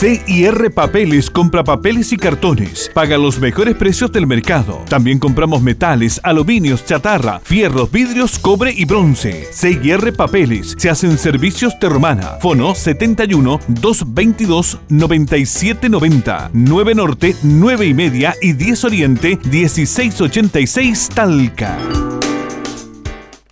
CIR Papeles compra papeles y cartones. Paga los mejores precios del mercado. También compramos metales, aluminios, chatarra, fierros, vidrios, cobre y bronce. CIR Papeles. Se hacen servicios de romana. Fono 71 222 9790. 9 Norte, 9 y media y 10 Oriente 1686 Talca.